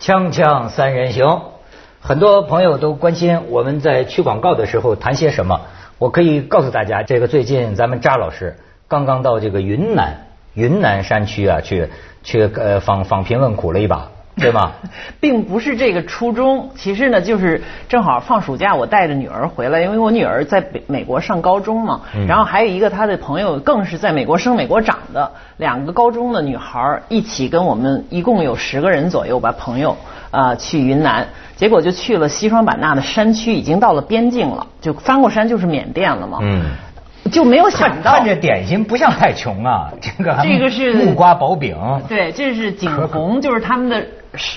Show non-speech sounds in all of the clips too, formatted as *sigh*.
锵锵三人行，很多朋友都关心我们在去广告的时候谈些什么。我可以告诉大家，这个最近咱们扎老师刚刚到这个云南云南山区啊，去去呃访访贫问苦了一把。对吧？*laughs* 并不是这个初衷，其实呢，就是正好放暑假，我带着女儿回来，因为我女儿在北美国上高中嘛，然后还有一个她的朋友更是在美国生美国长的，两个高中的女孩一起跟我们一共有十个人左右吧，朋友啊去云南，结果就去了西双版纳的山区，已经到了边境了，就翻过山就是缅甸了嘛。嗯。就没有想到，看着点心不像太穷啊，*laughs* 这个这个是木瓜薄饼，对，这是景洪，就是他们的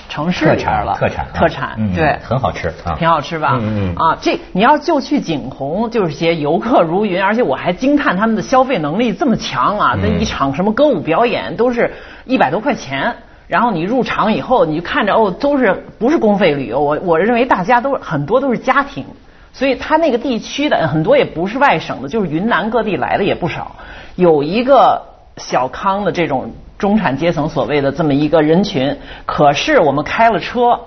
城市特产了，特产，特产，对，很好吃啊，挺好吃吧？嗯嗯啊，这你要就去景洪，就是些游客如云，而且我还惊叹他们的消费能力这么强啊！那一场什么歌舞表演都是一百多块钱，然后你入场以后，你就看着哦，都是不是公费旅游？我我认为大家都很多都是家庭。所以他那个地区的很多也不是外省的，就是云南各地来的也不少。有一个小康的这种中产阶层所谓的这么一个人群，可是我们开了车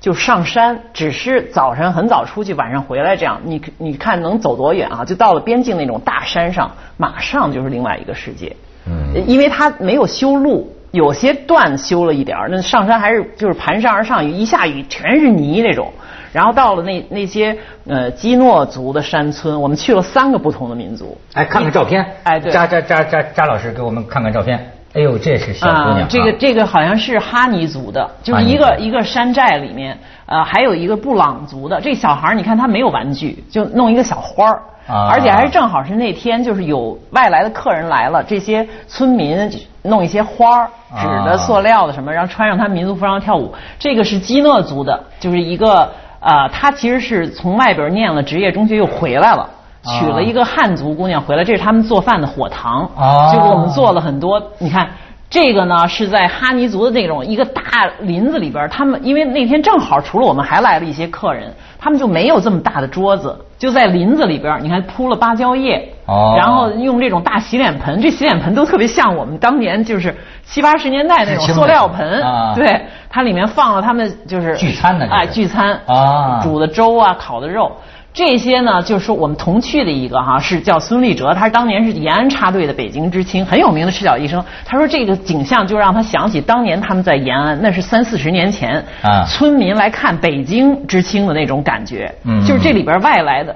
就上山，只是早上很早出去，晚上回来这样。你你看能走多远啊？就到了边境那种大山上，马上就是另外一个世界。嗯，因为它没有修路，有些段修了一点儿，那上山还是就是盘山而上，雨一下雨全是泥那种。然后到了那那些呃基诺族的山村，我们去了三个不同的民族。哎，看看照片。哎，对。扎扎扎扎扎老师给我们看看照片。哎呦，这是小姑娘。这个这个好像是哈尼族的，就是一个一个山寨里面，呃，还有一个布朗族的。这小孩你看他没有玩具，就弄一个小花儿，而且还是正好是那天就是有外来的客人来了，这些村民弄一些花儿，纸的、塑料的什么，然后穿上他民族服装跳舞。这个是基诺族的，就是一个。啊，他其实是从外边念了职业中学又回来了，娶了一个汉族姑娘回来，这是他们做饭的火塘，就给我们做了很多。你看这个呢，是在哈尼族的那种一个大林子里边，他们因为那天正好除了我们还来了一些客人。他们就没有这么大的桌子，就在林子里边你看铺了芭蕉叶，然后用这种大洗脸盆，这洗脸盆都特别像我们当年就是七八十年代那种塑料盆，对，它里面放了他们就是聚餐的哎聚餐啊煮的粥啊烤的肉。这些呢，就是说我们同去的一个哈，是叫孙立哲，他是当年是延安插队的北京知青，很有名的赤脚医生。他说这个景象就让他想起当年他们在延安，那是三四十年前，啊，村民来看北京知青的那种感觉，嗯，就是这里边外来的，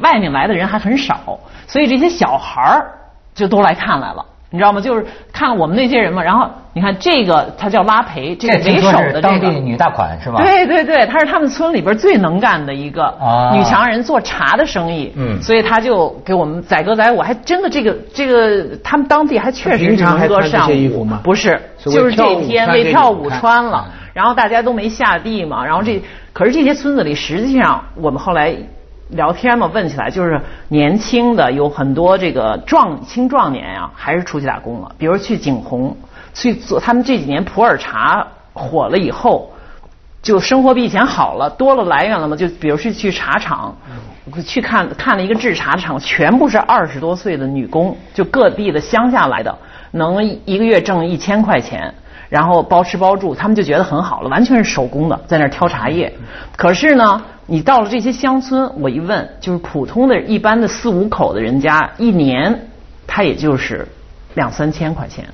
外面来的人还很少，所以这些小孩儿就都来看来了。你知道吗？就是看我们那些人嘛，然后你看这个，他叫拉培，这个为首的当地女大款是吧？对对对，她是他们村里边最能干的一个女强人，做茶的生意。嗯，所以他就给我们载歌载舞，还真的这个这个，他们当地还确实是能歌善舞。不是，就是这天为跳舞穿了，然后大家都没下地嘛，然后这可是这些村子里，实际上我们后来。聊天嘛，问起来就是年轻的有很多这个壮青壮年呀，还是出去打工了。比如去景洪去做，他们这几年普洱茶火了以后，就生活比以前好了，多了来源了嘛。就比如是去茶厂，去看看了一个制茶厂，全部是二十多岁的女工，就各地的乡下来的，能一个月挣一千块钱，然后包吃包住，他们就觉得很好了，完全是手工的，在那儿挑茶叶。可是呢。你到了这些乡村，我一问，就是普通的一般的四五口的人家，一年他也就是两三千块钱。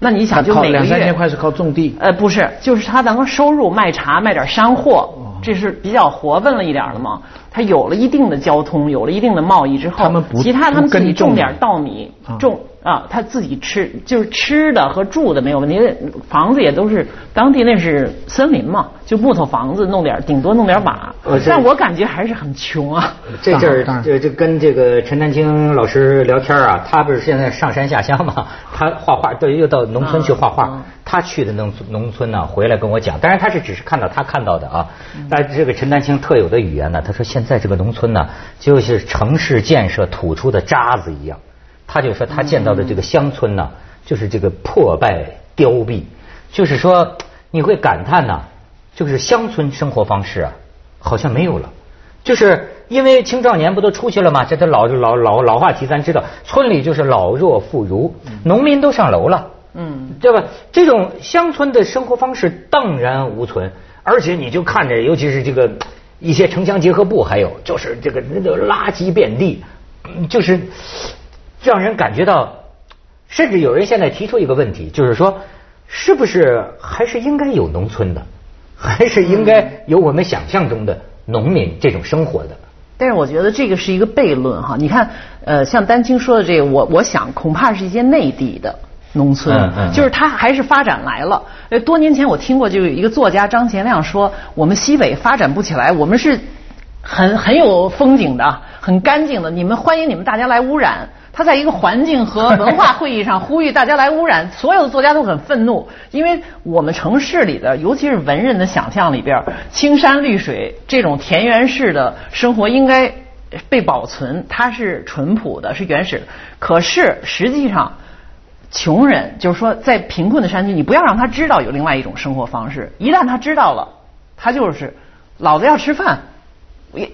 那你想，就每个月两三千块是靠种地？呃，不是，就是他能收入卖茶卖点山货，这是比较活分了一点的嘛。他有了一定的交通，有了一定的贸易之后，其他他们自己种点稻米种。啊，他自己吃就是吃的和住的没有问题，房子也都是当地那是森林嘛，就木头房子，弄点顶多弄点瓦，但我感觉还是很穷啊。这阵儿这这跟这个陈丹青老师聊天啊，他不是现在上山下乡嘛，*laughs* 他画画，对，又到农村去画画。他去的农农村呢，回来跟我讲，当然他是只是看到他看到的啊。但这个陈丹青特有的语言呢，他说现在这个农村呢，就是城市建设吐出的渣子一样。他就说他见到的这个乡村呢，就是这个破败凋敝，就是说你会感叹呐，就是乡村生活方式啊，好像没有了，就是因为青少年不都出去了吗？这都老老老老话题，咱知道，村里就是老弱妇孺，农民都上楼了，嗯，对吧？这种乡村的生活方式荡然无存，而且你就看着，尤其是这个一些城乡结合部，还有就是这个那个垃圾遍地，就是让人感觉到，甚至有人现在提出一个问题，就是说，是不是还是应该有农村的，还是应该有我们想象中的农民这种生活的？但是我觉得这个是一个悖论哈，你看，呃，像丹青说的这个，我我想恐怕是一些内地的农村，就是它还是发展来了。呃，多年前我听过，就有一个作家张贤亮说，我们西北发展不起来，我们是很很有风景的，很干净的，你们欢迎你们大家来污染。他在一个环境和文化会议上呼吁大家来污染，*laughs* 所有的作家都很愤怒，因为我们城市里的，尤其是文人的想象里边，青山绿水这种田园式的生活应该被保存，它是淳朴的，是原始。可是实际上，穷人就是说，在贫困的山区，你不要让他知道有另外一种生活方式，一旦他知道了，他就是老子要吃饭。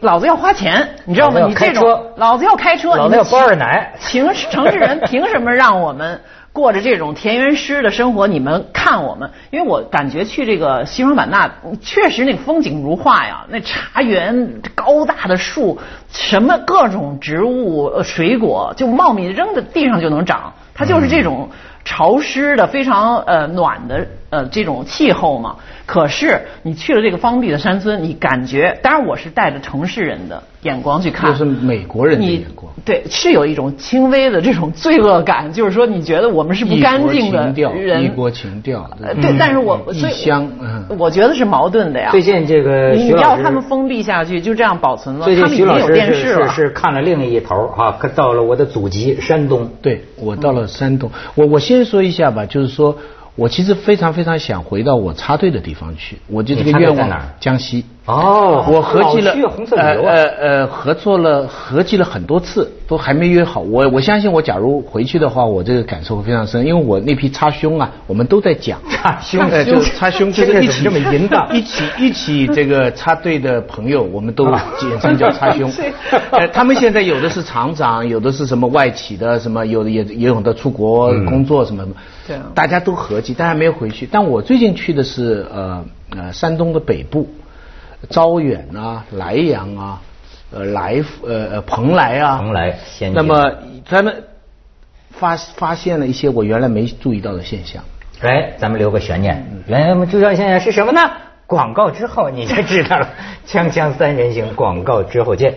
老子要花钱，你知道吗？你这种老子要开车，老子要包二奶。*laughs* 城城市人凭什么让我们过着这种田园诗的生活？你们看我们，因为我感觉去这个西双版纳，确实那风景如画呀。那茶园高大的树，什么各种植物、水果就茂密，扔在地上就能长。它就是这种潮湿的、非常呃暖的呃这种气候嘛。可是你去了这个封闭的山村，你感觉，当然我是带着城市人的眼光去看，就是美国人的眼光，对，是有一种轻微的这种罪恶感，就是说你觉得我们是不干净的人，异国情调，对，但是我异乡，我觉得是矛盾的呀。最近这个你要他们封闭下去，就这样保存了，最近徐老师是是看了另一头哈，到了我的祖籍山东，对我到了山东，我我先说一下吧，就是说。我其实非常非常想回到我插队的地方去，我就这个愿望。江西。哦。我合计了。呃呃呃，合作了，合计了很多次，都还没约好。我我相信，我假如回去的话，我这个感受会非常深，因为我那批插胸啊，我们都在讲。插胸。就插胸，就是一起这么淫荡，一起一起这个插队的朋友，我们都简称叫插胸。*laughs* 呃，他们现在有的是厂长，有的是什么外企的，什么有的也也有的出国工作什么。大家都合计，但还没有回去。但我最近去的是呃呃山东的北部，招远啊、莱阳啊、呃来呃呃蓬莱啊。蓬莱。那么咱们发发现了一些我原来没注意到的现象。哎，咱们留个悬念。原来我们注意到现象是什么呢？广告之后你就知道了。锵锵三人行，广告之后见。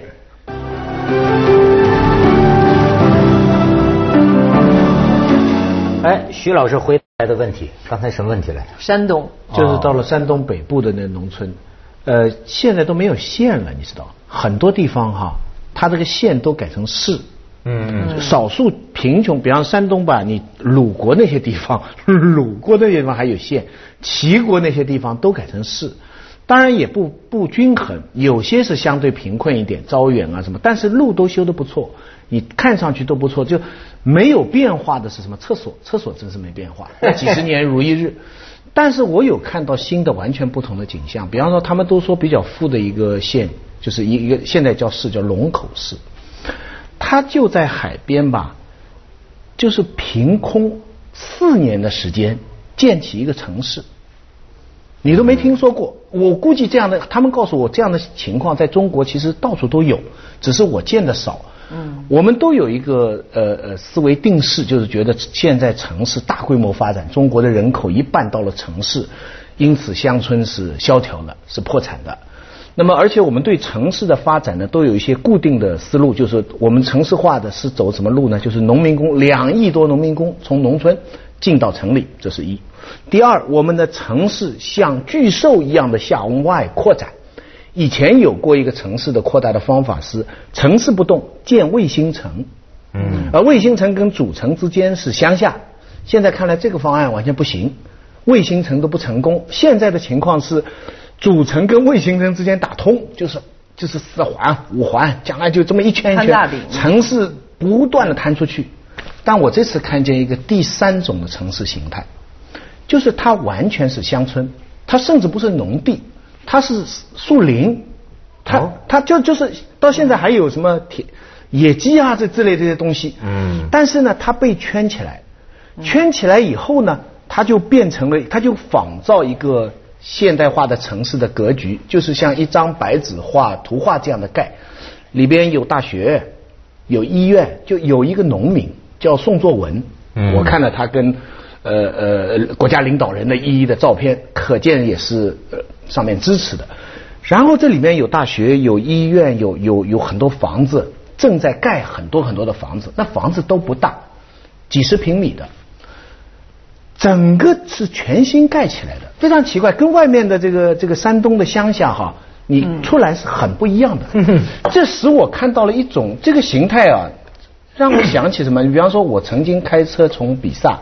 哎，徐老师回来的问题，刚才什么问题来？山东，就是到了山东北部的那农村，呃，现在都没有县了，你知道，很多地方哈，它这个县都改成市。嗯。少数贫穷，比方山东吧，你鲁国那些地方，鲁国那些地方还有县，齐国那些地方都改成市，当然也不不均衡，有些是相对贫困一点，招远啊什么，但是路都修的不错。你看上去都不错，就没有变化的是什么？厕所，厕所真是没变化，*laughs* 几十年如一日。但是我有看到新的完全不同的景象，比方说他们都说比较富的一个县，就是一一个现在叫市叫龙口市，它就在海边吧，就是凭空四年的时间建起一个城市，你都没听说过。我估计这样的，他们告诉我这样的情况在中国其实到处都有，只是我见的少。嗯，我们都有一个呃呃思维定式，就是觉得现在城市大规模发展，中国的人口一半到了城市，因此乡村是萧条的，是破产的。那么，而且我们对城市的发展呢，都有一些固定的思路，就是我们城市化的是走什么路呢？就是农民工两亿多农民工从农村进到城里，这是一。第二，我们的城市像巨兽一样的向外扩展。以前有过一个城市的扩大的方法是城市不动建卫星城，嗯，而卫星城跟主城之间是乡下，现在看来这个方案完全不行，卫星城都不成功。现在的情况是主城跟卫星城之间打通，就是就是四环五环，将来就这么一圈一圈，城市不断的摊出去。但我这次看见一个第三种的城市形态，就是它完全是乡村，它甚至不是农地。它是树林，它它就就是到现在还有什么铁野鸡啊这之类这些东西，嗯，但是呢，它被圈起来，圈起来以后呢，它就变成了，它就仿造一个现代化的城市的格局，就是像一张白纸画图画这样的盖，里边有大学，有医院，就有一个农民叫宋作文，我看了他跟呃呃国家领导人的一一的照片，可见也是呃上面支持的。然后这里面有大学，有医院，有有有很多房子，正在盖很多很多的房子。那房子都不大，几十平米的，整个是全新盖起来的，非常奇怪，跟外面的这个这个山东的乡下哈，你出来是很不一样的。*laughs* 这使我看到了一种这个形态啊，让我想起什么？你比方说，我曾经开车从比萨，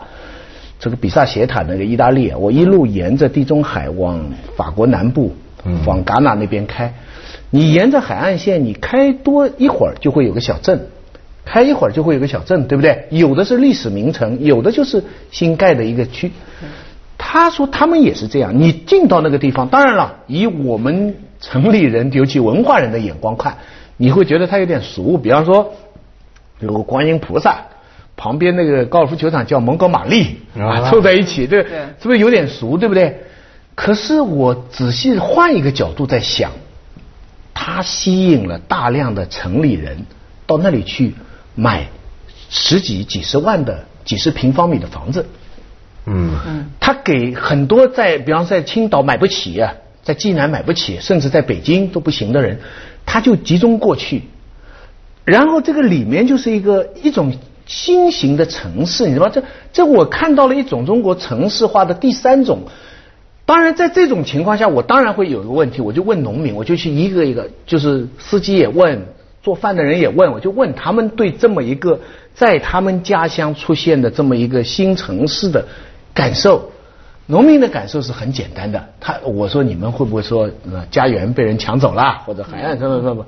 这个比萨斜塔那个意大利，我一路沿着地中海往法国南部。往戛纳那边开，你沿着海岸线，你开多一会儿就会有个小镇，开一会儿就会有个小镇，对不对？有的是历史名城，有的就是新盖的一个区。他说他们也是这样，你进到那个地方，当然了，以我们城里人，尤其文化人的眼光看，你会觉得他有点俗。比方说，有个观音菩萨，旁边那个高尔夫球场叫蒙哥马利啊，凑在一起，对，是不是有点俗，对不对？可是我仔细换一个角度在想，它吸引了大量的城里人到那里去买十几、几十万的几十平方米的房子。嗯嗯，他给很多在，比方在青岛买不起啊，在济南买不起，甚至在北京都不行的人，他就集中过去。然后这个里面就是一个一种新型的城市，你知道吗？这这我看到了一种中国城市化的第三种。当然，在这种情况下，我当然会有一个问题，我就问农民，我就去一个一个，就是司机也问，做饭的人也问，我就问他们对这么一个在他们家乡出现的这么一个新城市的感受。农民的感受是很简单的，他我说你们会不会说家园被人抢走了，或者海岸什么什么？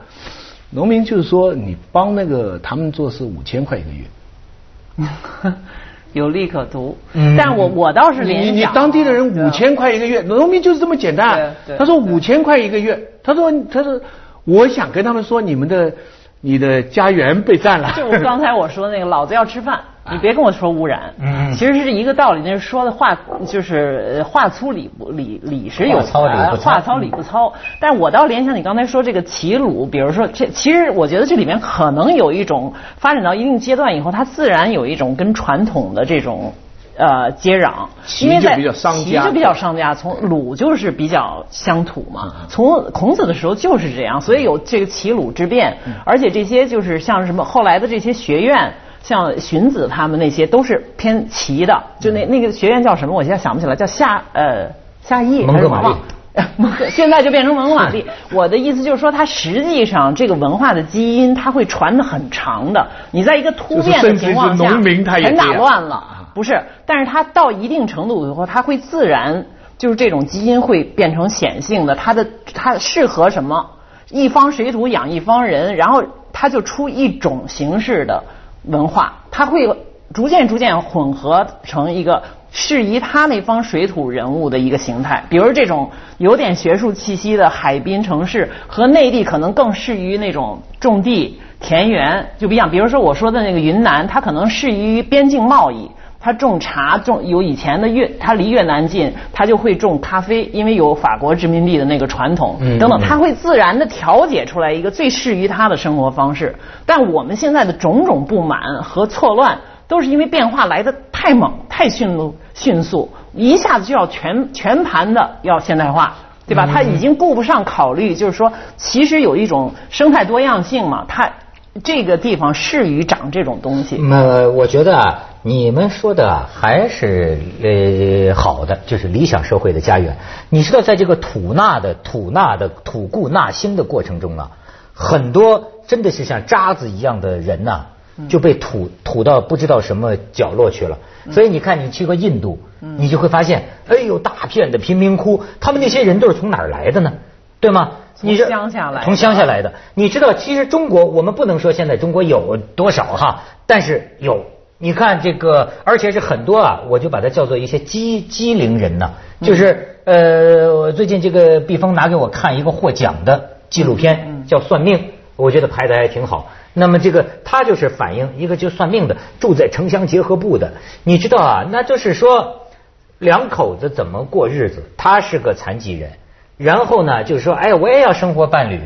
农民就是说你帮那个他们做是五千块一个月。*laughs* 有利可图，但我我倒是联想，你你当地的人五千块一个月，农民就是这么简单。他说五千块一个月，他说他说我想跟他们说你们的你的家园被占了。就刚才我说那个，老子要吃饭。你别跟我说污染，嗯，其实是一个道理。那是说的话，就是话粗理不理，理是有操理不话糙理不糙。但我倒联想你刚才说这个齐鲁，比如说这，其实我觉得这里面可能有一种发展到一定阶段以后，它自然有一种跟传统的这种呃接壤。齐就比较商家，齐就比较商家。从鲁就是比较乡土嘛。从孔子的时候就是这样，所以有这个齐鲁之变。而且这些就是像什么后来的这些学院。像荀子他们那些都是偏齐的，就那那个学院叫什么？我现在想不起来，叫夏呃夏邑蒙哥马利，*laughs* 现在就变成蒙哥马利。我的意思就是说，它实际上这个文化的基因，它会传的很长的。你在一个突变的情况下，全打乱了，不是？但是它到一定程度以后，它会自然就是这种基因会变成显性的。它的它适合什么？一方水土养一方人，然后它就出一种形式的。文化，它会逐渐逐渐混合成一个适宜他那方水土人物的一个形态。比如这种有点学术气息的海滨城市，和内地可能更适于那种种地田园就不一样。比如说我说的那个云南，它可能适宜于边境贸易。他种茶，种有以前的越，他离越南近，他就会种咖啡，因为有法国殖民地的那个传统等等，他会自然的调节出来一个最适于他的生活方式。但我们现在的种种不满和错乱，都是因为变化来的太猛、太迅速、迅速，一下子就要全全盘的要现代化，对吧？他已经顾不上考虑，就是说，其实有一种生态多样性嘛，它这个地方适于长这种东西。呃，我觉得啊。你们说的还是呃好的，就是理想社会的家园。你知道，在这个吐纳的吐纳的吐故纳新的过程中啊，很多真的是像渣子一样的人呐，就被吐吐到不知道什么角落去了。所以你看，你去个印度，你就会发现，哎呦，大片的贫民窟，他们那些人都是从哪儿来的呢？对吗？从乡下来，从乡下来的。你知道，其实中国我们不能说现在中国有多少哈，但是有。你看这个，而且是很多啊，我就把它叫做一些机机灵人呢。就是呃，我最近这个毕峰拿给我看一个获奖的纪录片，叫《算命》，我觉得拍的还挺好。那么这个他就是反映一个就算命的住在城乡结合部的，你知道啊？那就是说两口子怎么过日子？他是个残疾人，然后呢，就是说，哎，我也要生活伴侣，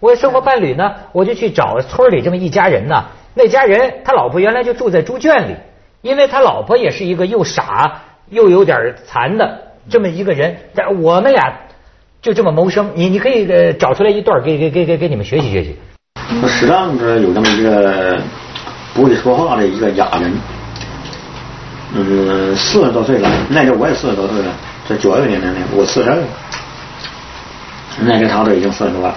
我生活伴侣呢，我就去找村里这么一家人呢。那家人他老婆原来就住在猪圈里，因为他老婆也是一个又傻又有点残的这么一个人。但我们俩就这么谋生，你你可以呃找出来一段给给给给给你们学习学习。我适当的有这么一个不会说话的一个哑人，嗯，四十多岁了，那阵我也四十多岁了，在九二年的那我四十二，那个他都已经四十多了，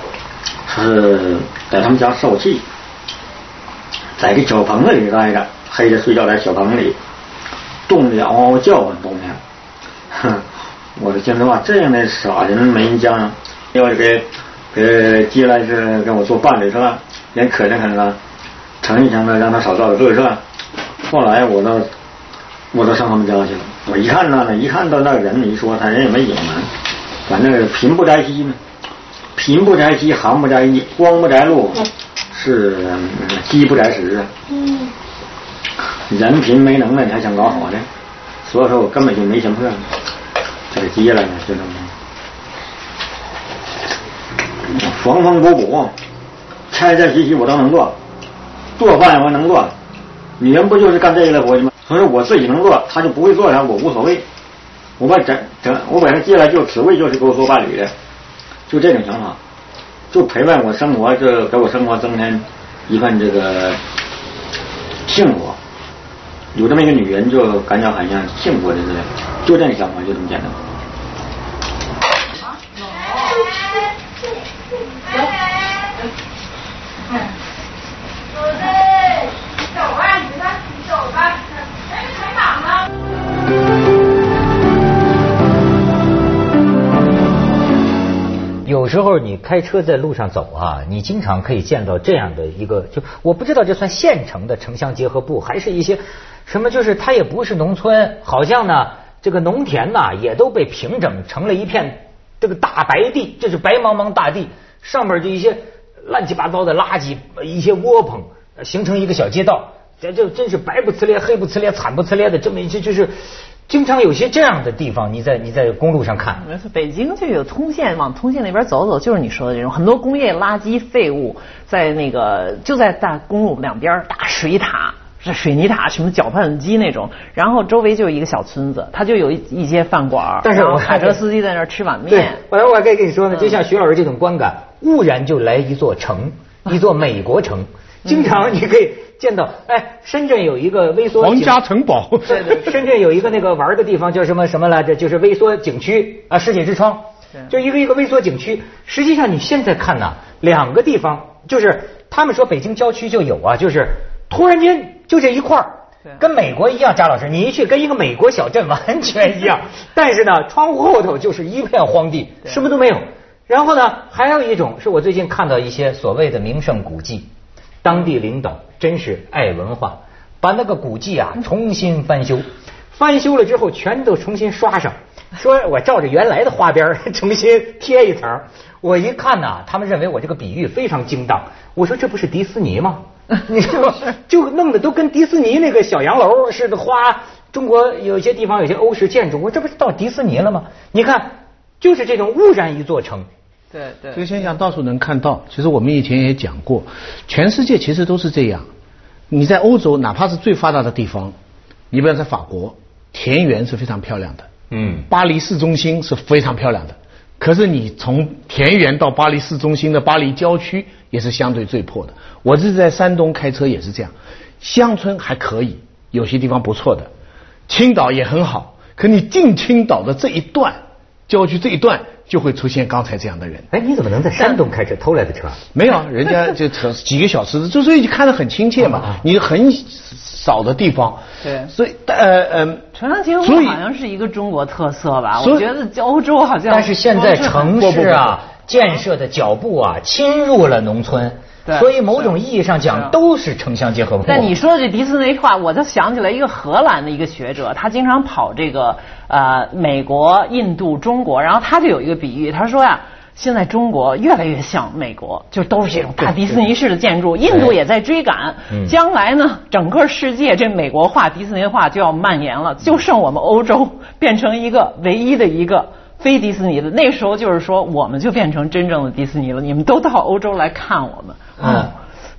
是在他们家受气，在一个小棚子里待着，黑着睡觉在小棚里，冻得嗷嗷叫唤，冬天，哼，我说心里话，这样的傻人没人家，要给。给接来是跟我做伴侣是吧？连可怜可怜他，疼一疼的，让他少遭点罪是吧？后来我到我到上他们家去了，我一看呢，一看到那个人，一说他人也没隐瞒，反正贫不摘西呢，贫不摘西，寒不摘衣，光不摘露，是饥不摘食啊。嗯。人贫没能耐，你还想搞好呢？所以说我根本就没钱破，这个接来呢，就这么。缝缝补补，拆拆洗洗我都能做，做饭我能做，女人不就是干这个的活计吗？所以说我自己能做，她就不会做啥，我无所谓。我把整整，我把她接来就只为就是给我做伴侣的，就这种想法，就陪伴我生活，就给我生活增添一份这个幸福。有这么一个女人，就感觉好像幸福的似的，就这个想法，就这么简单。有时候你开车在路上走啊，你经常可以见到这样的一个，就我不知道这算县城的城乡结合部，还是一些什么，就是它也不是农村，好像呢这个农田呐也都被平整成了一片这个大白地，这是白茫茫大地，上面就一些乱七八糟的垃圾，一些窝棚形成一个小街道，这这真是白不呲咧、黑不呲咧、惨不呲咧的这么一些就是。经常有些这样的地方，你在你在公路上看，没错，北京就有通县，往通县那边走走，就是你说的这种，很多工业垃圾废物在那个就在大公路两边大水塔，是水泥塔，什么搅拌机那种，然后周围就一个小村子，它就有一一些饭馆，但是我卡车司机在那儿吃碗面。对，我来我还可以跟你说呢，就像徐老师这种观感，忽然就来一座城，一座美国城，经常你可以。见到哎，深圳有一个微缩皇家城堡。对对，*laughs* 深圳有一个那个玩的地方叫什么什么来着？就是微缩景区啊，世界之窗。就一个一个微缩景区。实际上你现在看呐，两个地方就是他们说北京郊区就有啊，就是突然间就这一块儿，跟美国一样。张老师，你一去跟一个美国小镇完全一样，*laughs* 但是呢，窗户后头就是一片荒地，什么都没有。然后呢，还有一种是我最近看到一些所谓的名胜古迹。当地领导真是爱文化，把那个古迹啊重新翻修，翻修了之后全都重新刷上，说我照着原来的花边 *laughs* 重新贴一层。我一看呐，他们认为我这个比喻非常精当。我说这不是迪士尼吗？*laughs* 你说就弄得都跟迪士尼那个小洋楼似的，花中国有些地方有些欧式建筑，我这不是到迪士尼了吗？你看，就是这种污染一座城。对对，这个现象到处能看到。其实我们以前也讲过，全世界其实都是这样。你在欧洲，哪怕是最发达的地方，你比方在法国，田园是非常漂亮的。嗯。巴黎市中心是非常漂亮的，可是你从田园到巴黎市中心的巴黎郊区也是相对最破的。我这是在山东开车也是这样，乡村还可以，有些地方不错的，青岛也很好。可你进青岛的这一段郊区这一段。就会出现刚才这样的人。哎，你怎么能在山东开车偷来的车？没有，人家 *laughs* 就车几个小时，就所以看得很亲切嘛。你很少的地方，对，所以呃呃，城乡结合部好像是一个中国特色吧？我觉得欧洲好像。但是现在城市啊，建设的脚步啊，侵入了农村。所以某种意义上讲，都是城乡结合部。那你说的这迪斯尼话，我就想起来一个荷兰的一个学者，*laughs* 他经常跑这个呃美国、印度、中国，然后他就有一个比喻，他说呀，现在中国越来越像美国，就都是这种大迪士尼式的建筑。印度也在追赶，将来呢，整个世界这美国化、迪士尼化就要蔓延了，就剩我们欧洲变成一个唯一的一个非迪士尼的。那时候就是说，我们就变成真正的迪士尼了。你们都到欧洲来看我们。嗯，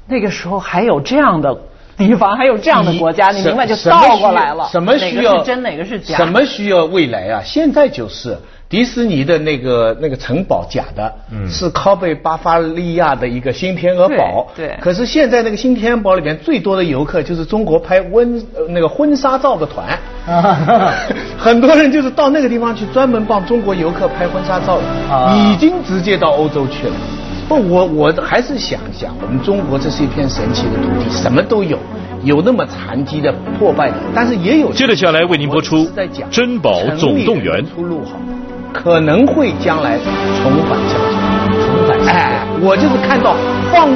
那个时候还有这样的地方，还有这样的国家，你明白就倒过来了。什么需要？真，哪个是假？什么需要未来啊？现在就是。迪士尼的那个那个城堡假的，是靠贝巴伐利亚的一个新天鹅堡。对。可是现在那个新天鹅堡里面最多的游客就是中国拍婚那个婚纱照的团。*laughs* 很多人就是到那个地方去专门帮中国游客拍婚纱照的，已经直接到欧洲去了。不，我我还是想想，我们中国这是一片神奇的土地，什么都有，有那么残疾的、破败的，但是也有。接着下来为您播出《珍宝总动员》。出路好。可能会将来重返乡村，重返。哎，我就是看到放。